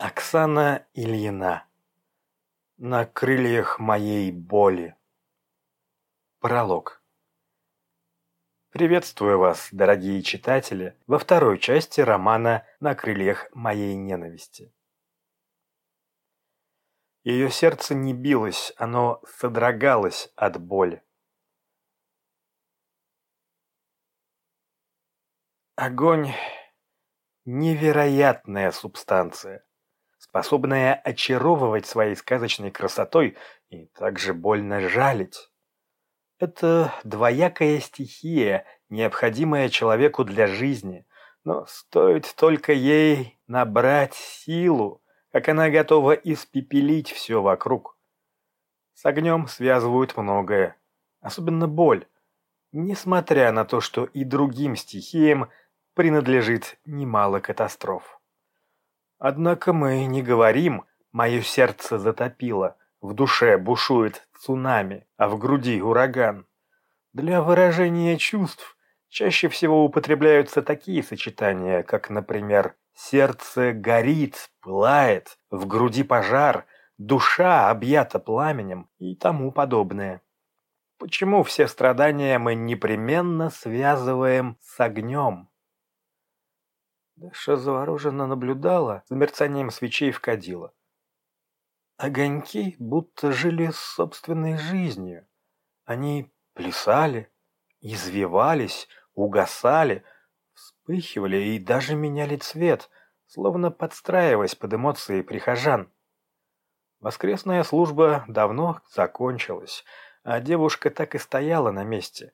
Оксана Ильина. На крыльях моей боли. Пролог. Приветствую вас, дорогие читатели, во второй части романа «На крыльях моей ненависти». Ее сердце не билось, оно содрогалось от боли. Огонь – невероятная субстанция способная очаровывать своей сказочной красотой и также больно жалить. Это двоякая стихия, необходимая человеку для жизни, но стоит только ей набрать силу, как она готова испепелить все вокруг. С огнем связывают многое, особенно боль, несмотря на то, что и другим стихиям принадлежит немало катастроф. Однако мы не говорим «мое сердце затопило», в душе бушует цунами, а в груди ураган. Для выражения чувств чаще всего употребляются такие сочетания, как, например, «сердце горит, пылает», «в груди пожар», «душа объята пламенем» и тому подобное. Почему все страдания мы непременно связываем с огнем? Даша завороженно наблюдала за мерцанием свечей в кадила. Огоньки будто жили собственной жизнью. Они плясали, извивались, угасали, вспыхивали и даже меняли цвет, словно подстраиваясь под эмоции прихожан. Воскресная служба давно закончилась, а девушка так и стояла на месте,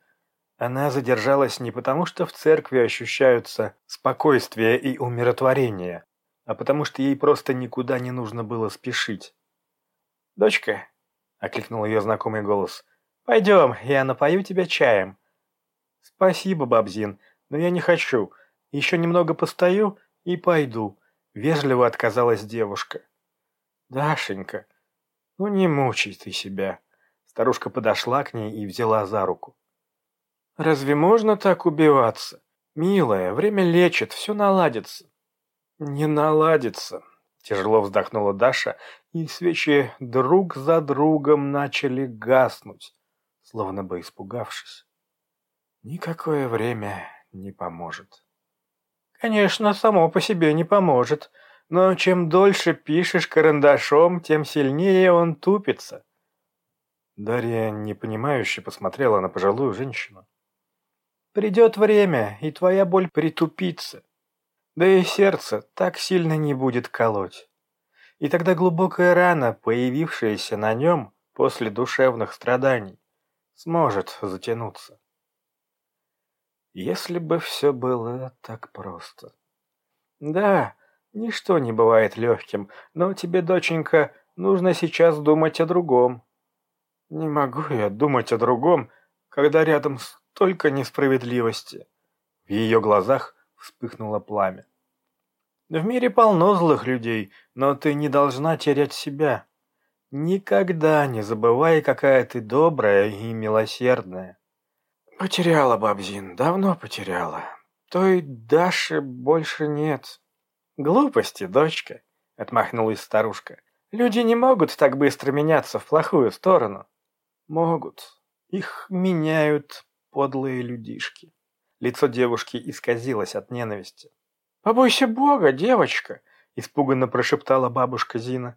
она задержалась не потому, что в церкви ощущаются спокойствие и умиротворение, а потому что ей просто никуда не нужно было спешить. «Дочка», — окликнул ее знакомый голос, — «пойдем, я напою тебя чаем». «Спасибо, бабзин, но я не хочу. Еще немного постою и пойду», — вежливо отказалась девушка. «Дашенька, ну не мучай ты себя». Старушка подошла к ней и взяла за руку. Разве можно так убиваться? Милая, время лечит, все наладится. Не наладится. Тяжело вздохнула Даша, и свечи друг за другом начали гаснуть, словно бы испугавшись. Никакое время не поможет. Конечно, само по себе не поможет, но чем дольше пишешь карандашом, тем сильнее он тупится. Дарья непонимающе посмотрела на пожилую женщину. Придет время, и твоя боль притупится. Да и сердце так сильно не будет колоть. И тогда глубокая рана, появившаяся на нем после душевных страданий, сможет затянуться. Если бы все было так просто. Да, ничто не бывает легким, но тебе, доченька, нужно сейчас думать о другом. Не могу я думать о другом, когда рядом столько несправедливости. В ее глазах вспыхнуло пламя. В мире полно злых людей, но ты не должна терять себя. Никогда не забывай, какая ты добрая и милосердная. Потеряла, Бабзин, давно потеряла. Той Даши больше нет. Глупости, дочка, отмахнулась старушка. Люди не могут так быстро меняться в плохую сторону. Могут. Их меняют подлые людишки. Лицо девушки исказилось от ненависти. «Побойся Бога, девочка!» – испуганно прошептала бабушка Зина.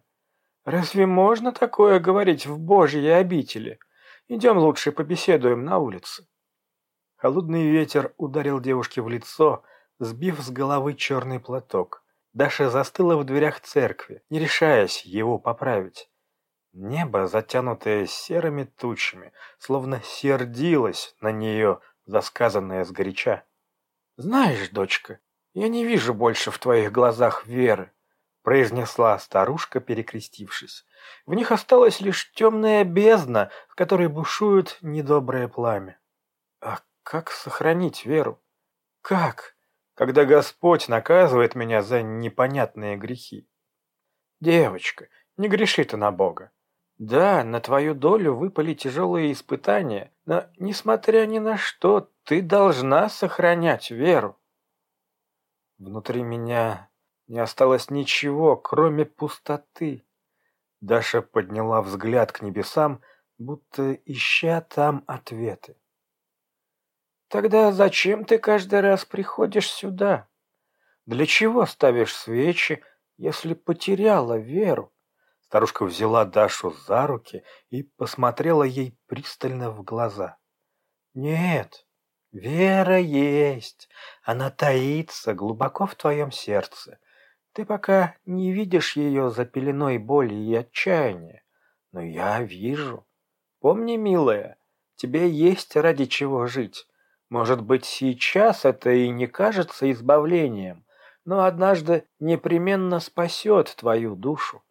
«Разве можно такое говорить в Божьей обители? Идем лучше побеседуем на улице». Холодный ветер ударил девушке в лицо, сбив с головы черный платок. Даша застыла в дверях церкви, не решаясь его поправить. Небо, затянутое серыми тучами, словно сердилось на нее за сказанное сгоряча. «Знаешь, дочка, я не вижу больше в твоих глазах веры», произнесла старушка, перекрестившись. «В них осталась лишь темная бездна, в которой бушует недоброе пламя». «А как сохранить веру? Как, когда Господь наказывает меня за непонятные грехи?» «Девочка, не греши ты на Бога. Да, на твою долю выпали тяжелые испытания, но, несмотря ни на что, ты должна сохранять веру. Внутри меня Не осталось ничего, кроме пустоты. Даша подняла взгляд к небесам, будто ища там ответы. «Тогда зачем ты каждый раз приходишь сюда? Для чего ставишь свечи, если потеряла веру?» Старушка взяла Дашу за руки и посмотрела ей пристально в глаза. «Нет, вера есть, она таится глубоко в твоем сердце. Ты пока не видишь ее за пеленой боли и отчаяния, но я вижу. Помни, милая, тебе есть ради чего жить. Может быть, сейчас это и не кажется избавлением, но однажды непременно спасет твою душу.